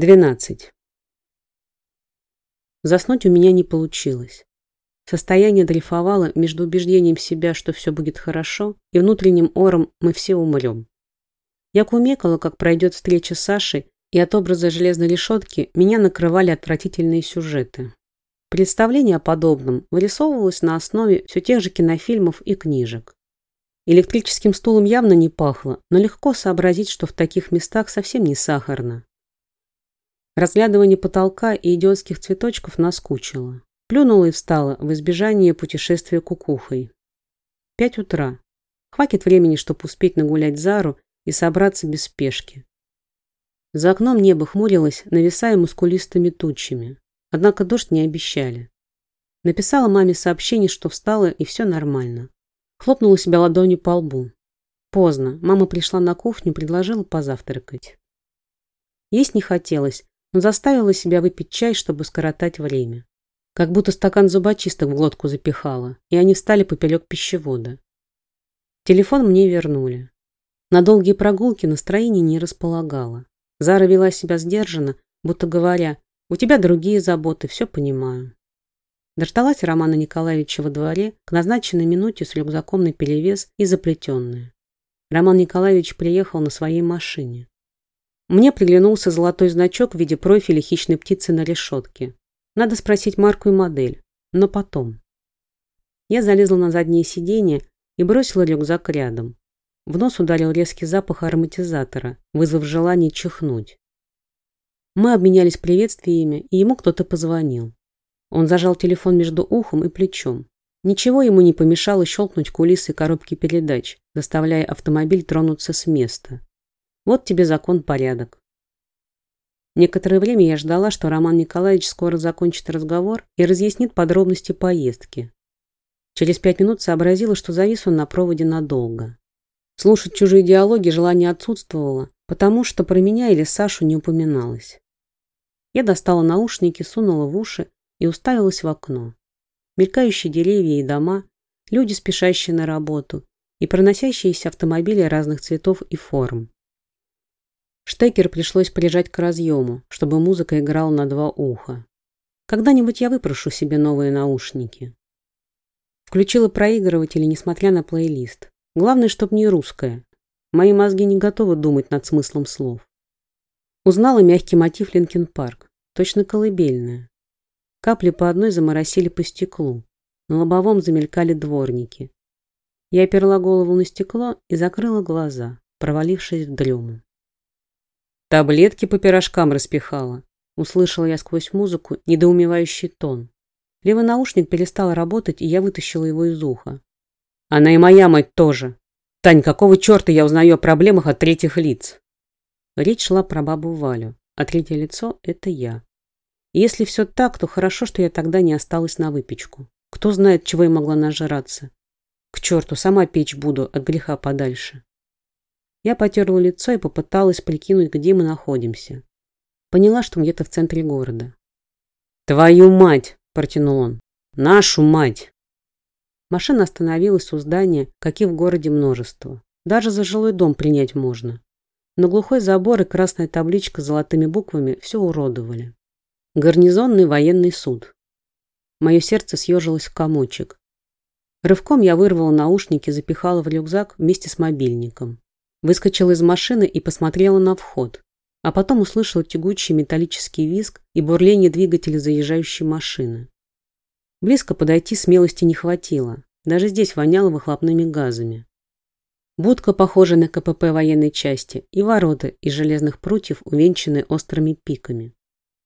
12. Заснуть у меня не получилось. Состояние дрейфовало между убеждением себя, что все будет хорошо, и внутренним ором «мы все умрем». Я кумекала, как пройдет встреча с Сашей, и от образа железной решетки меня накрывали отвратительные сюжеты. Представление о подобном вырисовывалось на основе все тех же кинофильмов и книжек. Электрическим стулом явно не пахло, но легко сообразить, что в таких местах совсем не сахарно. Разглядывание потолка и идиотских цветочков наскучило. Плюнула и встала в избежание путешествия кукухой. Пять утра. Хватит времени, чтобы успеть нагулять Зару и собраться без спешки. За окном небо хмурилось, нависая мускулистыми тучами. Однако дождь не обещали. Написала маме сообщение, что встала и все нормально. Хлопнула себя ладонью по лбу. Поздно. Мама пришла на кухню, предложила позавтракать. Есть не хотелось, заставила себя выпить чай, чтобы скоротать время. Как будто стакан зубочисток в глотку запихала, и они встали поперек пищевода. Телефон мне вернули. На долгие прогулки настроение не располагало. Зара вела себя сдержанно, будто говоря, «У тебя другие заботы, все понимаю». Дождалась Романа Николаевича во дворе к назначенной минуте с рюкзаком на перевес и заплетенная. Роман Николаевич приехал на своей машине. Мне приглянулся золотой значок в виде профиля хищной птицы на решетке. Надо спросить марку и модель, но потом. Я залезла на заднее сиденье и бросила рюкзак рядом. В нос ударил резкий запах ароматизатора, вызвав желание чихнуть. Мы обменялись приветствиями, и ему кто-то позвонил. Он зажал телефон между ухом и плечом. Ничего ему не помешало щелкнуть кулисы коробки передач, заставляя автомобиль тронуться с места. Вот тебе закон-порядок. Некоторое время я ждала, что Роман Николаевич скоро закончит разговор и разъяснит подробности поездки. Через пять минут сообразила, что завис он на проводе надолго. Слушать чужие диалоги желание отсутствовало, потому что про меня или Сашу не упоминалось. Я достала наушники, сунула в уши и уставилась в окно. Мелькающие деревья и дома, люди, спешащие на работу, и проносящиеся автомобили разных цветов и форм. Штекер пришлось прижать к разъему, чтобы музыка играла на два уха. Когда-нибудь я выпрошу себе новые наушники. Включила проигрыватель, несмотря на плейлист. Главное, чтоб не русская. Мои мозги не готовы думать над смыслом слов. Узнала мягкий мотив Linkin Park. Точно колыбельная. Капли по одной заморосили по стеклу. На лобовом замелькали дворники. Я оперла голову на стекло и закрыла глаза, провалившись в дрему. Таблетки по пирожкам распихала. Услышала я сквозь музыку недоумевающий тон. Левый наушник перестал работать, и я вытащила его из уха. Она и моя мать тоже. Тань, какого черта я узнаю о проблемах от третьих лиц? Речь шла про бабу Валю, а третье лицо – это я. Если все так, то хорошо, что я тогда не осталась на выпечку. Кто знает, чего я могла нажраться. К черту, сама печь буду, от греха подальше. Я потерла лицо и попыталась прикинуть, где мы находимся. Поняла, что где-то в центре города. «Твою мать!» – протянул он. «Нашу мать!» Машина остановилась у здания, каких в городе множество. Даже за жилой дом принять можно. Но глухой забор и красная табличка с золотыми буквами все уродовали. Гарнизонный военный суд. Мое сердце съежилось в комочек. Рывком я вырвала наушники, запихала в рюкзак вместе с мобильником. Выскочила из машины и посмотрела на вход, а потом услышала тягучий металлический визг и бурление двигателя заезжающей машины. Близко подойти смелости не хватило, даже здесь воняло выхлопными газами. Будка похожа на КПП военной части и ворота из железных прутьев, увенчанные острыми пиками.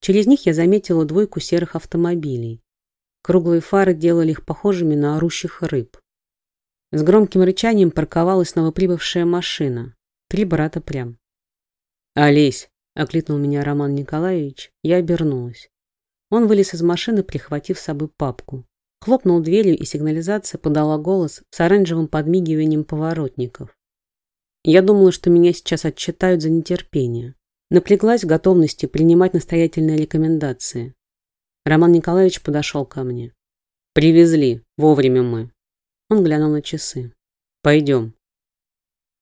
Через них я заметила двойку серых автомобилей. Круглые фары делали их похожими на орущих рыб. С громким рычанием парковалась новоприбывшая машина. Три брата прям. «Олесь!» — окликнул меня Роман Николаевич. Я обернулась. Он вылез из машины, прихватив с собой папку. Хлопнул дверью, и сигнализация подала голос с оранжевым подмигиванием поворотников. Я думала, что меня сейчас отчитают за нетерпение. Напряглась в готовности принимать настоятельные рекомендации. Роман Николаевич подошел ко мне. «Привезли. Вовремя мы. Он глянул на часы. «Пойдем».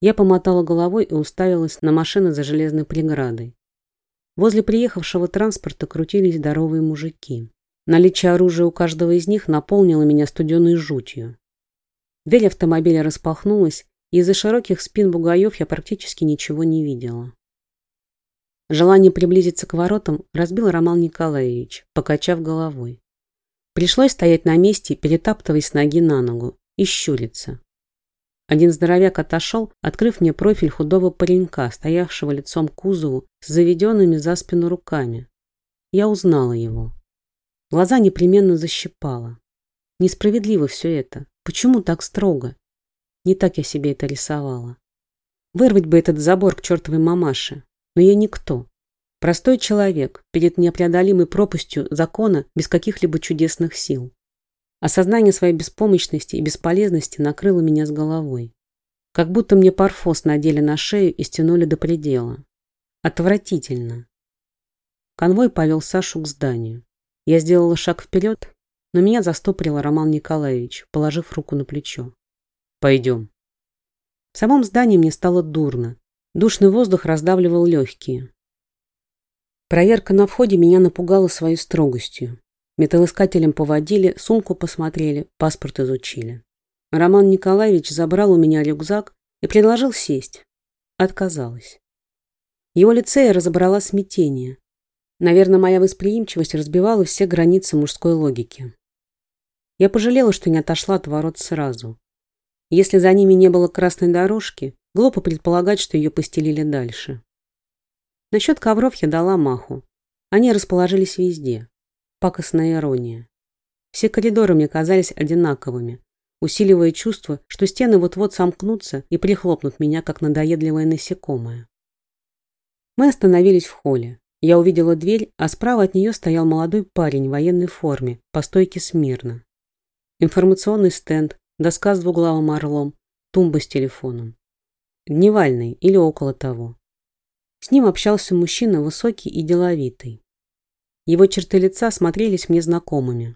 Я помотала головой и уставилась на машины за железной преградой. Возле приехавшего транспорта крутились здоровые мужики. Наличие оружия у каждого из них наполнило меня студеной жутью. Дверь автомобиля распахнулась, и из-за широких спин бугаев я практически ничего не видела. Желание приблизиться к воротам разбил Роман Николаевич, покачав головой. Пришлось стоять на месте, перетаптываясь с ноги на ногу, и щуриться. Один здоровяк отошел, открыв мне профиль худого паренька, стоявшего лицом к кузову с заведенными за спину руками. Я узнала его. Глаза непременно защипало. Несправедливо все это. Почему так строго? Не так я себе это рисовала. Вырвать бы этот забор к чертовой мамаше. Но я никто. Простой человек перед непреодолимой пропастью закона без каких-либо чудесных сил. Осознание своей беспомощности и бесполезности накрыло меня с головой. Как будто мне парфос надели на шею и стянули до предела. Отвратительно. Конвой повел Сашу к зданию. Я сделала шаг вперед, но меня застопорил Роман Николаевич, положив руку на плечо. «Пойдем». В самом здании мне стало дурно. Душный воздух раздавливал легкие. Проверка на входе меня напугала своей строгостью. Металлоискателем поводили, сумку посмотрели, паспорт изучили. Роман Николаевич забрал у меня рюкзак и предложил сесть. Отказалась. Его лице я разобрала смятение. Наверное, моя восприимчивость разбивала все границы мужской логики. Я пожалела, что не отошла от ворот сразу. Если за ними не было красной дорожки, глупо предполагать, что ее постелили дальше. Насчет ковров я дала маху. Они расположились везде. Пакостная ирония. Все коридоры мне казались одинаковыми, усиливая чувство, что стены вот-вот сомкнутся и прихлопнут меня, как надоедливое насекомое. Мы остановились в холле. Я увидела дверь, а справа от нее стоял молодой парень в военной форме, по стойке смирно. Информационный стенд, доска с двуглавым орлом, тумба с телефоном. Дневальный или около того. С ним общался мужчина высокий и деловитый. Его черты лица смотрелись мне знакомыми.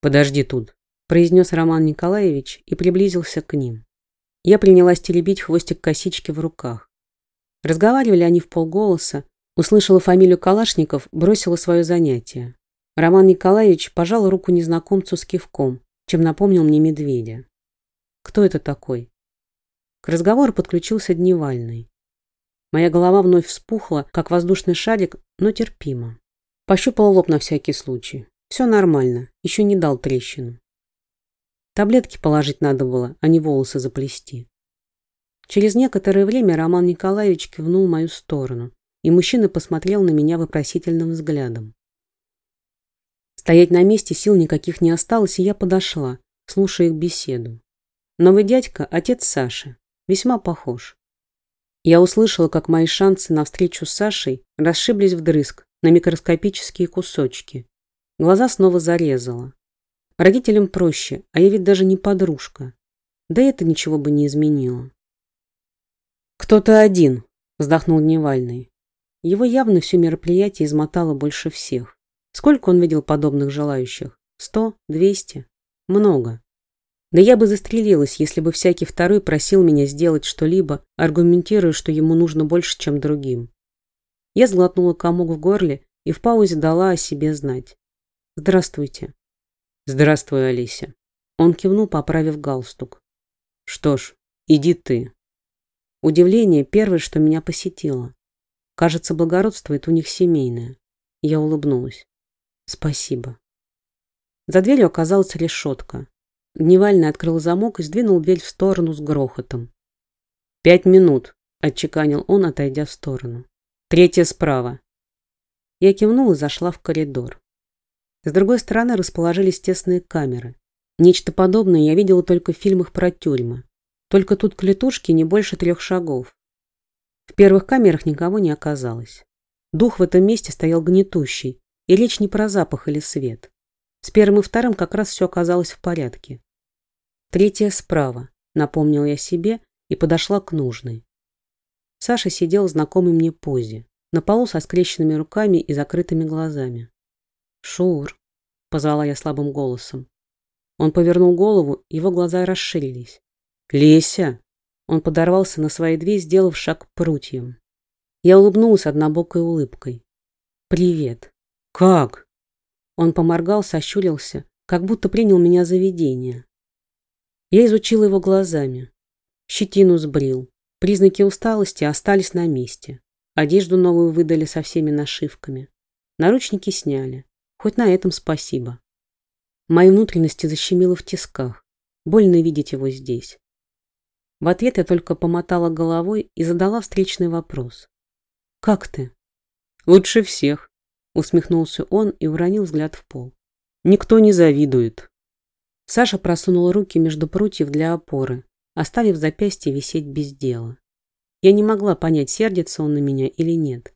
«Подожди тут», – произнес Роман Николаевич и приблизился к ним. Я принялась теребить хвостик косички в руках. Разговаривали они в полголоса, Услышала фамилию Калашников, бросила свое занятие. Роман Николаевич пожал руку незнакомцу с кивком, чем напомнил мне медведя. Кто это такой? К разговору подключился Дневальный. Моя голова вновь вспухла, как воздушный шарик, но терпимо. Пощупал лоб на всякий случай. Все нормально, еще не дал трещину. Таблетки положить надо было, а не волосы заплести. Через некоторое время Роман Николаевич кивнул в мою сторону, и мужчина посмотрел на меня вопросительным взглядом. Стоять на месте сил никаких не осталось, и я подошла, слушая их беседу. Новый дядька – отец Саши, весьма похож. Я услышала, как мои шансы на встречу с Сашей расшиблись вдрызг на микроскопические кусочки. Глаза снова зарезала. Родителям проще, а я ведь даже не подружка. Да это ничего бы не изменило. «Кто-то один», – вздохнул Дневальный. Его явно все мероприятие измотало больше всех. Сколько он видел подобных желающих? Сто? Двести? Много. Да я бы застрелилась, если бы всякий второй просил меня сделать что-либо, аргументируя, что ему нужно больше, чем другим. Я сглотнула комок в горле и в паузе дала о себе знать. «Здравствуйте». «Здравствуй, Алися». Он кивнул, поправив галстук. «Что ж, иди ты». Удивление первое, что меня посетило. Кажется, благородствует у них семейное. Я улыбнулась. Спасибо. За дверью оказалась решетка. Дневальный открыл замок и сдвинул дверь в сторону с грохотом. «Пять минут», — отчеканил он, отойдя в сторону. «Третья справа». Я кивнула и зашла в коридор. С другой стороны расположились тесные камеры. Нечто подобное я видела только в фильмах про тюрьмы. Только тут клетушки не больше трех шагов. В первых камерах никого не оказалось. Дух в этом месте стоял гнетущий, и речь не про запах или свет. С первым и вторым как раз все оказалось в порядке. Третья справа, напомнил я себе и подошла к нужной. Саша сидел в знакомой мне позе, на полу со скрещенными руками и закрытыми глазами. «Шур!» — позвала я слабым голосом. Он повернул голову, его глаза расширились. «Леся!» Он подорвался на свои две, сделав шаг к прутьям. Я улыбнулась однобокой улыбкой. «Привет». «Как?» Он поморгал, сощурился, как будто принял меня за видение. Я изучила его глазами. Щетину сбрил. Признаки усталости остались на месте. Одежду новую выдали со всеми нашивками. Наручники сняли. Хоть на этом спасибо. Мои внутренности защемило в тисках. Больно видеть его здесь. В ответ я только помотала головой и задала встречный вопрос. «Как ты?» «Лучше всех», — усмехнулся он и уронил взгляд в пол. «Никто не завидует». Саша просунул руки между прутьев для опоры, оставив запястье висеть без дела. Я не могла понять, сердится он на меня или нет.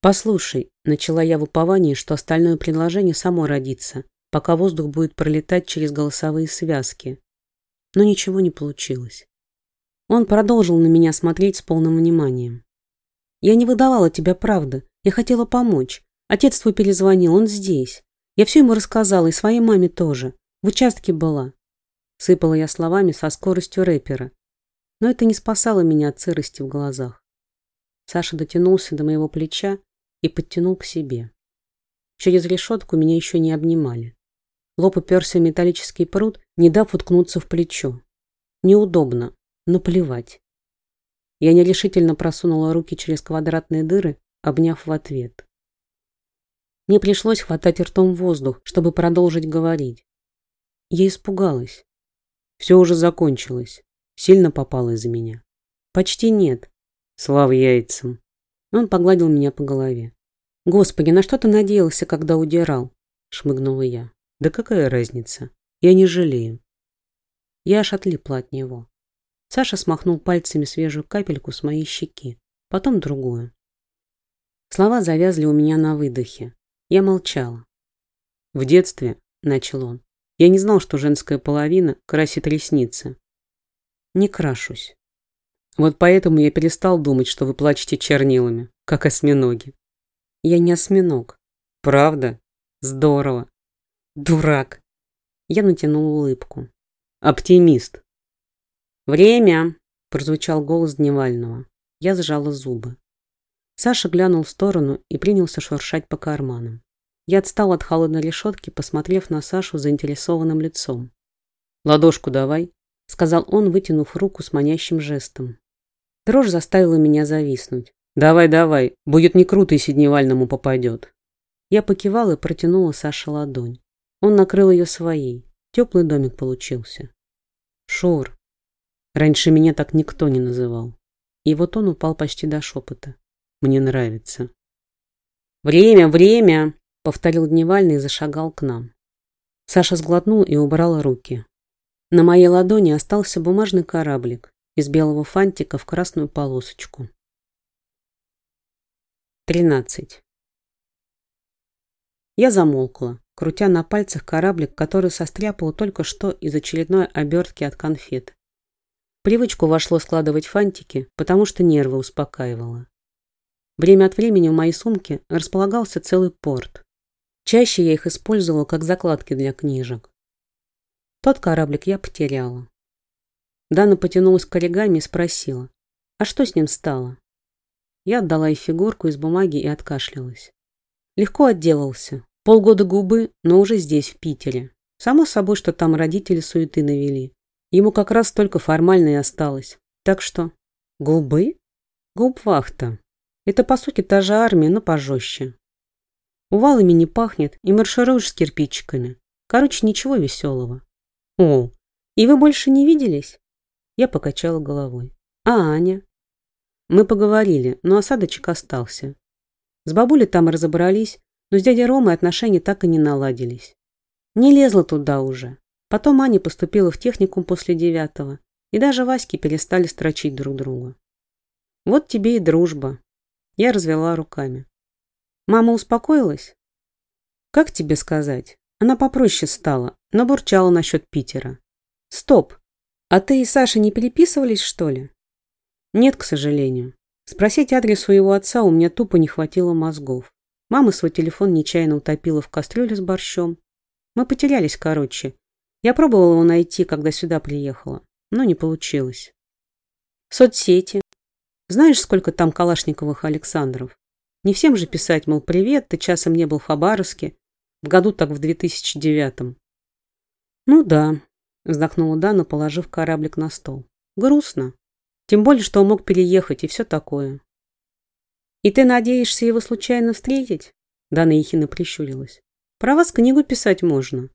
«Послушай», — начала я в уповании, что остальное предложение само родится, пока воздух будет пролетать через голосовые связки. Но ничего не получилось. Он продолжил на меня смотреть с полным вниманием. «Я не выдавала тебя правды. Я хотела помочь. Отец твой перезвонил, он здесь. Я все ему рассказала, и своей маме тоже. В участке была. Сыпала я словами со скоростью рэпера. Но это не спасало меня от сырости в глазах. Саша дотянулся до моего плеча и подтянул к себе. Через решетку меня еще не обнимали. Лоб уперся металлический пруд, не дав уткнуться в плечо. Неудобно, но плевать. Я нерешительно просунула руки через квадратные дыры, обняв в ответ. Мне пришлось хватать ртом воздух, чтобы продолжить говорить. Я испугалась. Все уже закончилось. Сильно попало из-за меня. Почти нет. Слава яйцам. Он погладил меня по голове. Господи, на что ты надеялся, когда удирал? Шмыгнула я. Да какая разница? Я не жалею. Я аж отлипла от него. Саша смахнул пальцами свежую капельку с моей щеки, потом другую. Слова завязли у меня на выдохе. Я молчала. В детстве, начал он, я не знал, что женская половина красит ресницы. Не крашусь. Вот поэтому я перестал думать, что вы плачете чернилами, как осьминоги. Я не осьминог. Правда? Здорово. Дурак. Я натянул улыбку. Оптимист. Время, прозвучал голос Дневального. Я сжала зубы. Саша глянул в сторону и принялся шуршать по карманам. Я отстал от холодной решетки, посмотрев на Сашу заинтересованным лицом. «Ладошку давай», — сказал он, вытянув руку с манящим жестом. Дрожь заставила меня зависнуть. «Давай, давай, будет не круто, если Дневальному попадет». Я покивал и протянула Саше ладонь. Он накрыл ее своей. Теплый домик получился. «Шур». Раньше меня так никто не называл. И вот он упал почти до шепота. «Мне нравится». «Время, время!» Повторил Дневальный и зашагал к нам. Саша сглотнул и убрал руки. На моей ладони остался бумажный кораблик из белого фантика в красную полосочку. 13. Я замолкла, крутя на пальцах кораблик, который состряпал только что из очередной обертки от конфет. привычку вошло складывать фантики, потому что нервы успокаивало. Время от времени в моей сумке располагался целый порт. Чаще я их использовала как закладки для книжек. Тот кораблик я потеряла. Дана потянулась к оригами и спросила, а что с ним стало? Я отдала ей фигурку из бумаги и откашлялась. Легко отделался. Полгода губы, но уже здесь, в Питере. Само собой, что там родители суеты навели. Ему как раз только формально и осталось. Так что... Губы? Губвахта. Это, по сути, та же армия, но пожестче. Увалами не пахнет и маршируешь с кирпичиками. Короче, ничего веселого. О, и вы больше не виделись? Я покачала головой. А Аня? Мы поговорили, но осадочек остался. С бабулей там разобрались, но с дядей Ромой отношения так и не наладились. Не лезла туда уже. Потом Аня поступила в техникум после девятого, и даже Васьки перестали строчить друг друга. Вот тебе и дружба. Я развела руками. Мама успокоилась? Как тебе сказать? Она попроще стала, но бурчала насчет Питера. Стоп! А ты и Саша не переписывались, что ли? Нет, к сожалению. Спросить адрес у его отца у меня тупо не хватило мозгов. Мама свой телефон нечаянно утопила в кастрюле с борщом. Мы потерялись, короче. Я пробовала его найти, когда сюда приехала, но не получилось. Соцсети. Знаешь, сколько там Калашниковых Александров? Не всем же писать, мол, привет, ты часом не был в Хабаровске. В году так в 2009-м. Ну да, вздохнула Дана, положив кораблик на стол. Грустно. Тем более, что он мог переехать и все такое. И ты надеешься его случайно встретить? Дана ехидно прищурилась. Про вас книгу писать можно.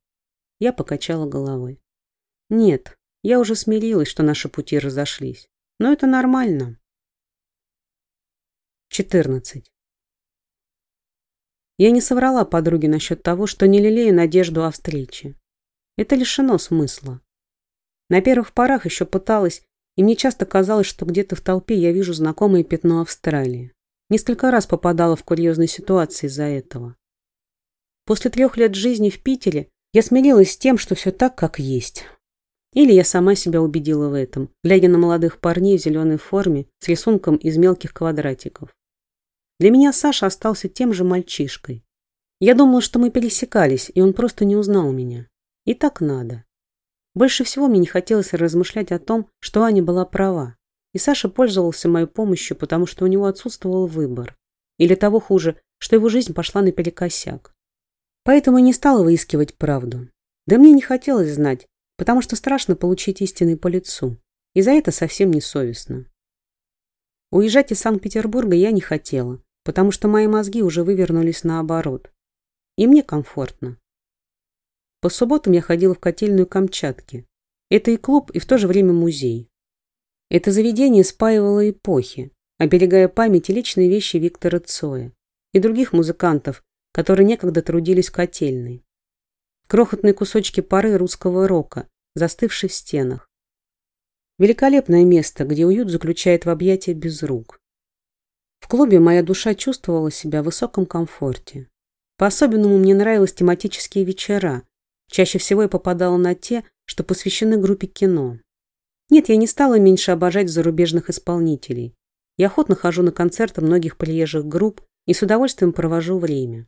Я покачала головой. Нет, я уже смирилась, что наши пути разошлись. Но это нормально. 14. Я не соврала подруге насчет того, что не лелею надежду о встрече. Это лишено смысла. На первых порах еще пыталась, и мне часто казалось, что где-то в толпе я вижу знакомое пятно Австралии. Несколько раз попадала в курьезные ситуации из-за этого. После трех лет жизни в Питере я смирилась с тем, что все так, как есть. Или я сама себя убедила в этом, глядя на молодых парней в зеленой форме с рисунком из мелких квадратиков. Для меня Саша остался тем же мальчишкой. Я думала, что мы пересекались, и он просто не узнал меня. И так надо. Больше всего мне не хотелось размышлять о том, что Аня была права. И Саша пользовался моей помощью, потому что у него отсутствовал выбор. Или того хуже, что его жизнь пошла наперекосяк. Поэтому не стала выискивать правду. Да мне не хотелось знать, потому что страшно получить истины по лицу. И за это совсем не совестно. Уезжать из Санкт-Петербурга я не хотела, потому что мои мозги уже вывернулись наоборот. И мне комфортно. По субботам я ходила в котельную Камчатки. Это и клуб, и в то же время музей. Это заведение спаивало эпохи, оберегая память и личные вещи Виктора Цоя и других музыкантов, которые некогда трудились в котельной. Крохотные кусочки пары русского рока, застывшие в стенах. Великолепное место, где уют заключает в объятия без рук. В клубе моя душа чувствовала себя в высоком комфорте. По-особенному мне нравились тематические вечера. Чаще всего я попадала на те, что посвящены группе кино. Нет, я не стала меньше обожать зарубежных исполнителей. Я охотно хожу на концерты многих приезжих групп и с удовольствием провожу время.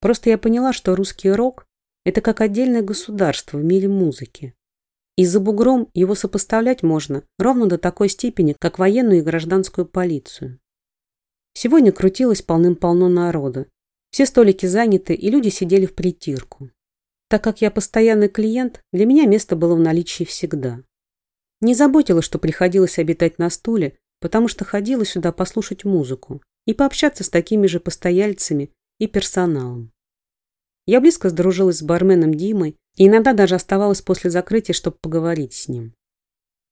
Просто я поняла, что русский рок – это как отдельное государство в мире музыки. И за бугром его сопоставлять можно ровно до такой степени, как военную и гражданскую полицию. Сегодня крутилось полным-полно народа. Все столики заняты, и люди сидели в притирку. Так как я постоянный клиент, для меня место было в наличии всегда. Не заботило, что приходилось обитать на стуле, потому что ходила сюда послушать музыку и пообщаться с такими же постояльцами и персоналом. Я близко сдружилась с барменом Димой и иногда даже оставалась после закрытия, чтобы поговорить с ним.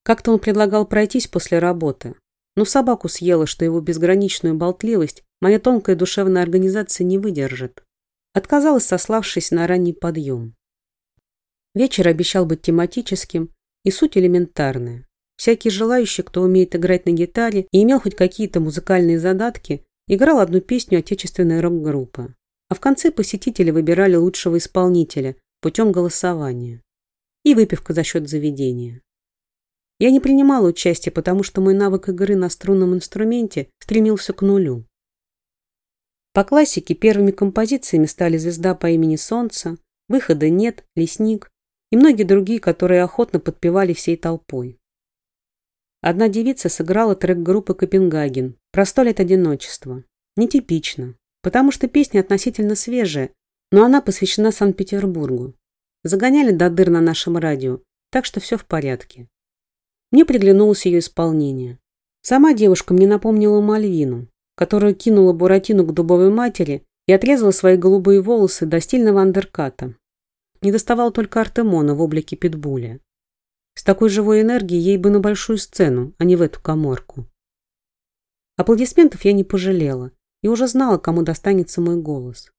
Как-то он предлагал пройтись после работы, но собаку съела, что его безграничную болтливость моя тонкая душевная организация не выдержит. Отказалась, сославшись на ранний подъем. Вечер обещал быть тематическим, и суть элементарная. Всякий желающий, кто умеет играть на гитаре и имел хоть какие-то музыкальные задатки, играл одну песню отечественной рок-группы. А в конце посетители выбирали лучшего исполнителя путем голосования. И выпивка за счет заведения. Я не принимала участия, потому что мой навык игры на струнном инструменте стремился к нулю. По классике первыми композициями стали «Звезда по имени Солнца», «Выхода нет», «Лесник» и многие другие, которые охотно подпевали всей толпой. Одна девица сыграла трек группы «Копенгаген» про сто лет одиночества. Нетипично, потому что песня относительно свежая, но она посвящена Санкт-Петербургу. Загоняли до дыр на нашем радио, так что все в порядке. Мне приглянулось ее исполнение. Сама девушка мне напомнила Мальвину, которая кинула Буратину к дубовой матери и отрезала свои голубые волосы до стильного андерката. Не доставал только Артемона в облике питбуля. С такой живой энергией ей бы на большую сцену, а не в эту коморку. Аплодисментов я не пожалела и уже знала, кому достанется мой голос.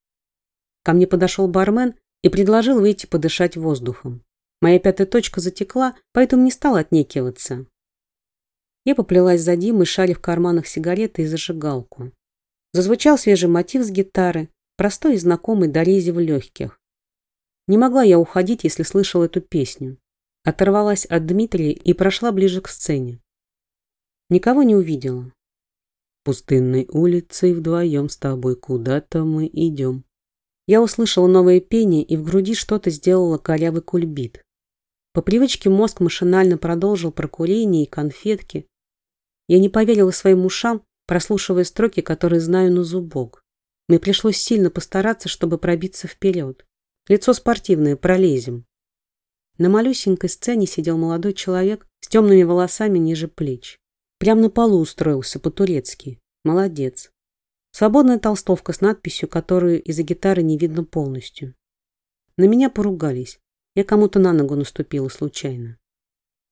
Ко мне подошел бармен и предложил выйти подышать воздухом. Моя пятая точка затекла, поэтому не стала отнекиваться. Я поплелась за Димой, шаря в карманах сигареты и зажигалку. Зазвучал свежий мотив с гитары, простой и знакомый до рези в легких. Не могла я уходить, если слышала эту песню. Оторвалась от Дмитрия и прошла ближе к сцене. Никого не увидела. Пустынной улицей вдвоем с тобой куда-то мы идем. Я услышала новое пение, и в груди что-то сделало корявый кульбит. По привычке мозг машинально продолжил про курение и конфетки. Я не поверила своим ушам, прослушивая строки, которые знаю на зубок. Мне пришлось сильно постараться, чтобы пробиться вперед. Лицо спортивное, пролезем. На малюсенькой сцене сидел молодой человек с темными волосами ниже плеч. Прямо на полу устроился по-турецки. Молодец. Свободная толстовка с надписью, которую из-за гитары не видно полностью. На меня поругались. Я кому-то на ногу наступила случайно.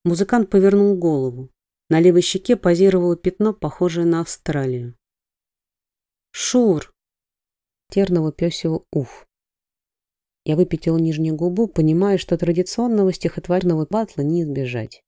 Музыкант повернул голову. На левой щеке позировало пятно, похожее на Австралию. «Шур!» Терного песего уф. Я выпятила нижнюю губу, понимая, что традиционного стихотворного батла не избежать.